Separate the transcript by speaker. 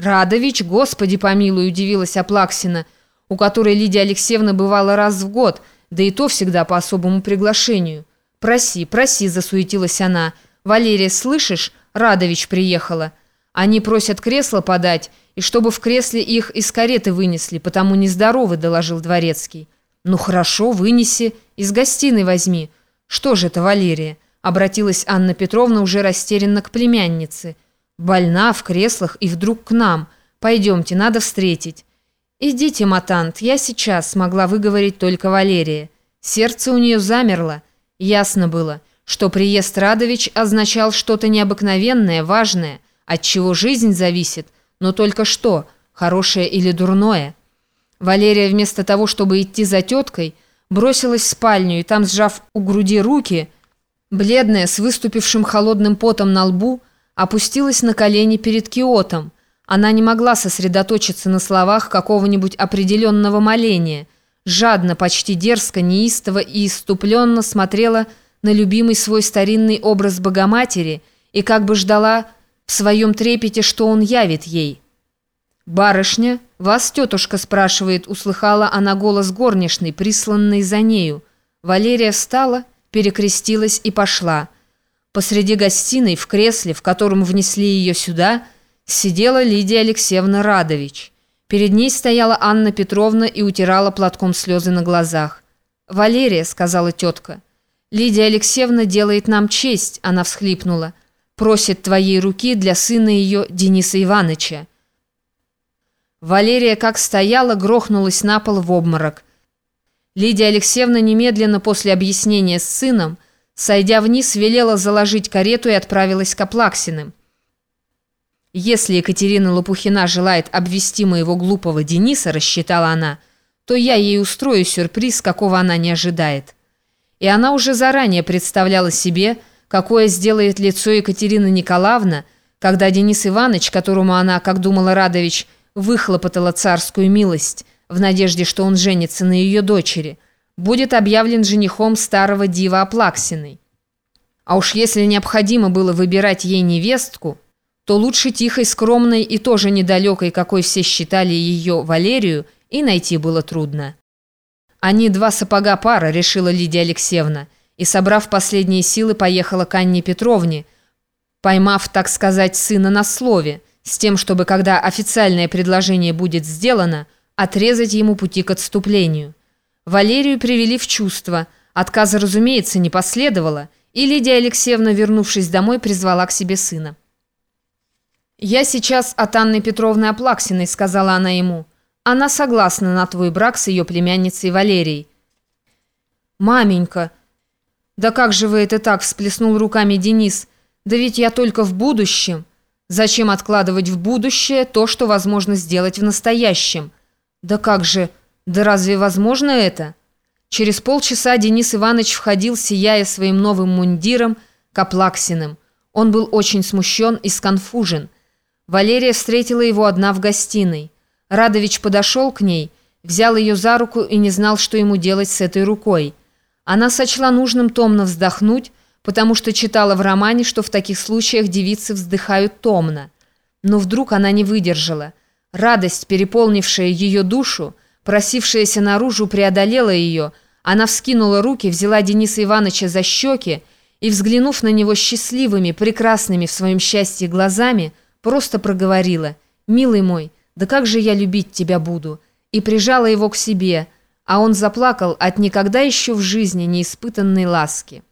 Speaker 1: «Радович, господи помилуй!» – удивилась Аплаксина, у которой Лидия Алексеевна бывала раз в год, да и то всегда по особому приглашению. «Проси, проси!» – засуетилась она. «Валерия, слышишь? Радович приехала. Они просят кресло подать, и чтобы в кресле их из кареты вынесли, потому нездоровы», – доложил Дворецкий. «Ну хорошо, вынеси, из гостиной возьми». «Что же это, Валерия?» – обратилась Анна Петровна уже растерянно к племяннице – Больна, в креслах и вдруг к нам. Пойдемте, надо встретить. Идите, матант, я сейчас смогла выговорить только Валерия. Сердце у нее замерло. Ясно было, что приезд Радович означал что-то необыкновенное, важное, от чего жизнь зависит, но только что, хорошее или дурное. Валерия вместо того, чтобы идти за теткой, бросилась в спальню и там, сжав у груди руки, бледная, с выступившим холодным потом на лбу, опустилась на колени перед Киотом. Она не могла сосредоточиться на словах какого-нибудь определенного моления. Жадно, почти дерзко, неистово и иступленно смотрела на любимый свой старинный образ Богоматери и как бы ждала в своем трепете, что он явит ей. «Барышня, вас тетушка спрашивает», — услыхала она голос горничной, присланной за нею. Валерия встала, перекрестилась и пошла. Посреди гостиной, в кресле, в котором внесли ее сюда, сидела Лидия Алексеевна Радович. Перед ней стояла Анна Петровна и утирала платком слезы на глазах. «Валерия», — сказала тетка, — «Лидия Алексеевна делает нам честь», — она всхлипнула, «просит твоей руки для сына ее Дениса Ивановича». Валерия, как стояла, грохнулась на пол в обморок. Лидия Алексеевна немедленно после объяснения с сыном — Сойдя вниз, велела заложить карету и отправилась к Аплаксиным. «Если Екатерина Лопухина желает обвести моего глупого Дениса, — рассчитала она, — то я ей устрою сюрприз, какого она не ожидает». И она уже заранее представляла себе, какое сделает лицо Екатерина Николаевна, когда Денис Иванович, которому она, как думала Радович, выхлопотала царскую милость, в надежде, что он женится на ее дочери — будет объявлен женихом старого дива Аплаксиной. А уж если необходимо было выбирать ей невестку, то лучше тихой, скромной и тоже недалекой, какой все считали ее Валерию, и найти было трудно. «Они два сапога пара», — решила Лидия Алексеевна, и, собрав последние силы, поехала к Анне Петровне, поймав, так сказать, сына на слове, с тем, чтобы, когда официальное предложение будет сделано, отрезать ему пути к отступлению. Валерию привели в чувство. Отказа, разумеется, не последовало, и Лидия Алексеевна, вернувшись домой, призвала к себе сына. «Я сейчас от Анны Петровны Аплаксиной», — сказала она ему. «Она согласна на твой брак с ее племянницей Валерией». «Маменька!» «Да как же вы это так?» — всплеснул руками Денис. «Да ведь я только в будущем». «Зачем откладывать в будущее то, что возможно сделать в настоящем?» «Да как же...» Да разве возможно это? Через полчаса Денис Иванович входил, сияя своим новым мундиром, Каплаксиным. Он был очень смущен и сконфужен. Валерия встретила его одна в гостиной. Радович подошел к ней, взял ее за руку и не знал, что ему делать с этой рукой. Она сочла нужным томно вздохнуть, потому что читала в романе, что в таких случаях девицы вздыхают томно. Но вдруг она не выдержала. Радость, переполнившая ее душу, Просившаяся наружу преодолела ее. Она вскинула руки, взяла Дениса Ивановича за щеки и, взглянув на него счастливыми, прекрасными в своем счастье глазами, просто проговорила «Милый мой, да как же я любить тебя буду!» и прижала его к себе, а он заплакал от никогда еще в жизни неиспытанной ласки.